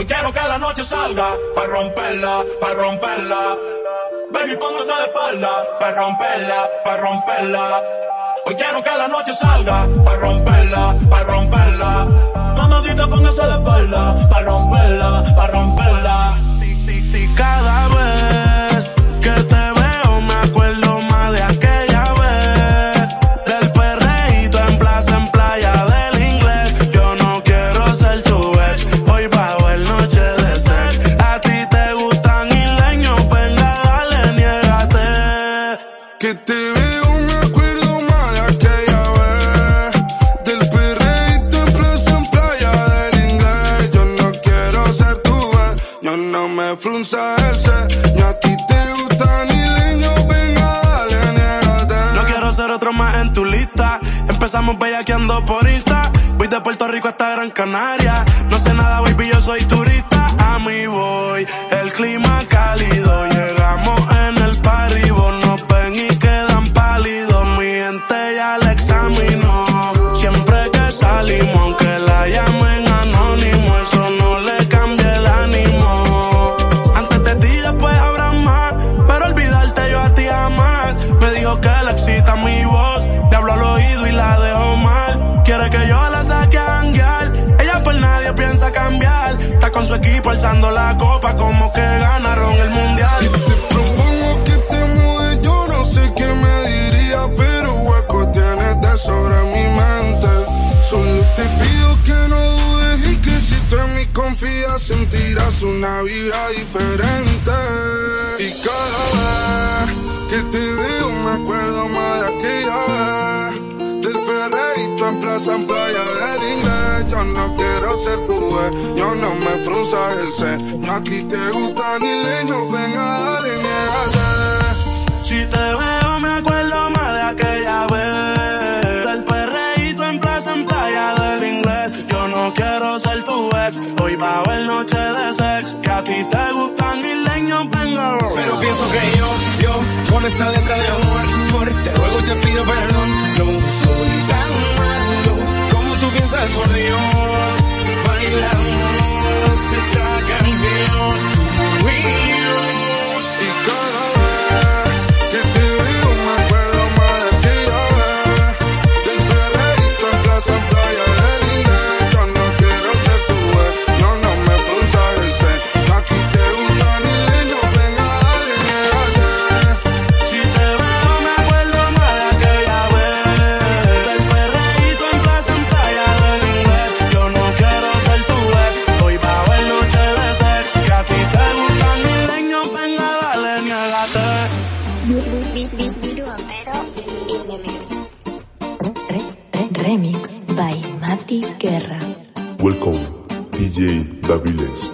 Hoy quiero que la noche salga, para romperla, para romperla. Baby, póngase de espalda, para romperla, para romperla. Hoy quiero que la noche salga, para romperla, Que te veo me acuerdo más de aquella vez Del perreíto en plaza, en playa del inglés Yo no quiero ser tu ex, yo no me frunza el set Ni a ti te gusta ni leño, venga dale, niégate No quiero ser otro más en tu lista. Empezamos bellaqueando por Insta. Voy de Puerto Rico hasta Gran Canaria. No sé nada, baby, yo soy turista. A mí voy. El clima cálido. Dijo que le excita mi voz, le hablo al oído y la dejo mal. Quiere que yo la saque a janguear, ella por nadie piensa cambiar. Está con su equipo alzando la copa como que ganaron el mundial. Te propongo que te mudes, yo no sé qué me diría, pero hueco tienes de sobra en mi mente. Solo te pido que no dudes y que si tú en mí confías sentirás una vibra diferente. Perreíto en plaza, en playa del inglés. Yo no quiero ser tu ex, yo no me frunza el. No a ti te gusta ni leño, venga dale, niégate. Si te veo me acuerdo más de aquella vez. Perreíto en plaza en playa del inglés. Yo no quiero ser tu ex. Hoy va a haber noche de sex. Que a ti te gustan mis leños, venga. Pero pienso que yo, yo, con esta letra de amor, amor, te ruego y te pido perdón. No tú Remix by Mati Guerra. Welcome, DJ Daviles.